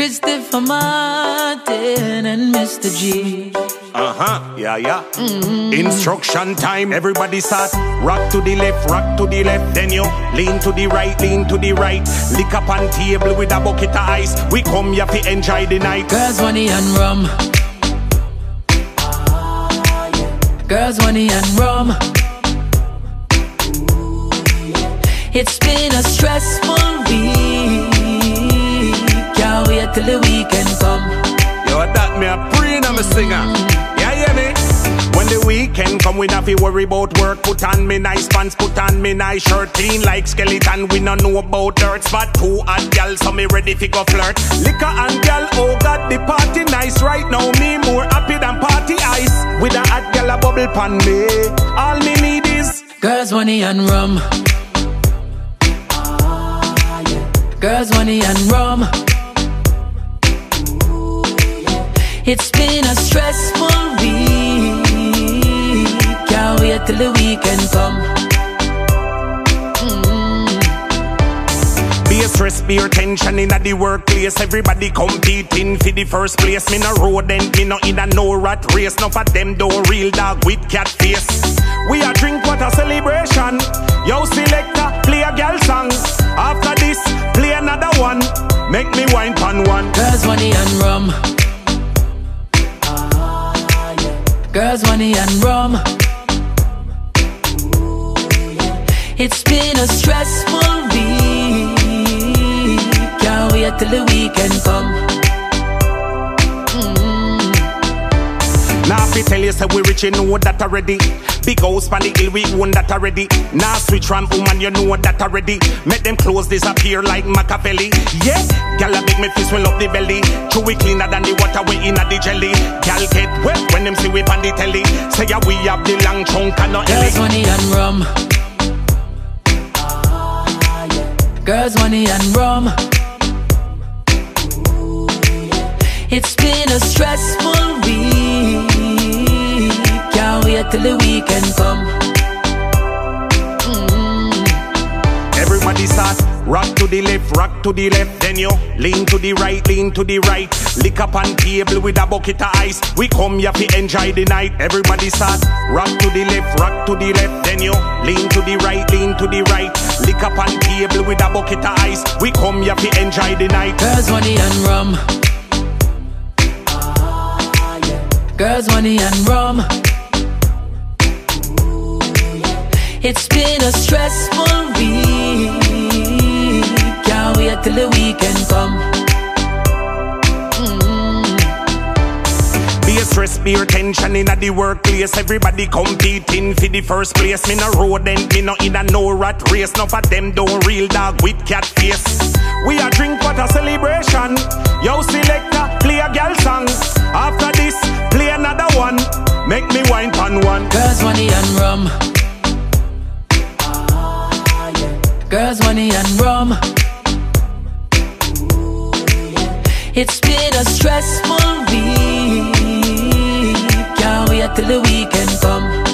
Christopher Martin and Mr. G. Uh huh, yeah, yeah. Instruction time, everybody start. Rock to the left, rock to the left. Then you lean to the right, lean to the right. Lick up on table with a bucket of ice. We come here to enjoy the night. Girls, honey, and rum. Girls, honey, and rum. It's been a stressful week. Can't till the weekend come. Yo, that me a preen, I'm a singer. Yeah, yeah, me. When the weekend come, we not fi worry about work. Put on me nice pants, put on me nice shirt. Clean like skeleton, we no know about dirt. Spot two hot gal, so me ready fi go flirt. Liquor and gal, oh God, the party nice right now. Me more happy than party ice. With a hot gal a bubble pan me. All me need is Girls, honey, and rum. Ah, Girls, honey, and rum. It's been a stressful week. Can't wait till the weekend come. Be a stress, be your tension in the workplace. Everybody competing for the first place. Me no road and me no in a no rat race. None of them don't real dog with cat face. We a drink what a celebration. Yo selector, play a girl song. After this, play another one. Make me wine pan one. Girls, honey, and rum. Girls, honey, and rum. It's been a stressful week. Can't wait till the weekend come. Fi tell you say we rich, you know that already. Big house pan the hill, we own that already. Now switch from woman, you know that already. Make them clothes disappear like Machiavelli. Yeah, gal make me fist swell up the belly. True we cleaner than the water we in the jelly. Gal get wet when them see we pan the telly. Say yeah we have the long chunk and no Girls, honey, and rum. Girls, honey, and rum. It's been a stressful week. Can't wait till the weekend come. Mm-hmm. Everybody start rock to the left, rock to the left. Then you lean to the right, lean to the right. Lick up on table with a bucket of ice. We come here to enjoy the night. Everybody start rock to the left, rock to the left. Then you lean to the right, lean to the right. Lick up on table with a bucket of ice. We come here to enjoy the night. Girls, money and rum. Ah, Girls, honey, and rum. It's been a stressful week. Can't wait till the weekend come. Be a stress, be your tension in the workplace. Everybody competing for the first place. Me no road and me no in a no rat race. None of them don't real dog with cat face. We a drink what a celebration. Yo selector, play a girl song. After this, play another one. Make me wine pan one. Girls, honey, and rum. Girls, honey, and rum. It's been a stressful week. Can't wait till the weekend come.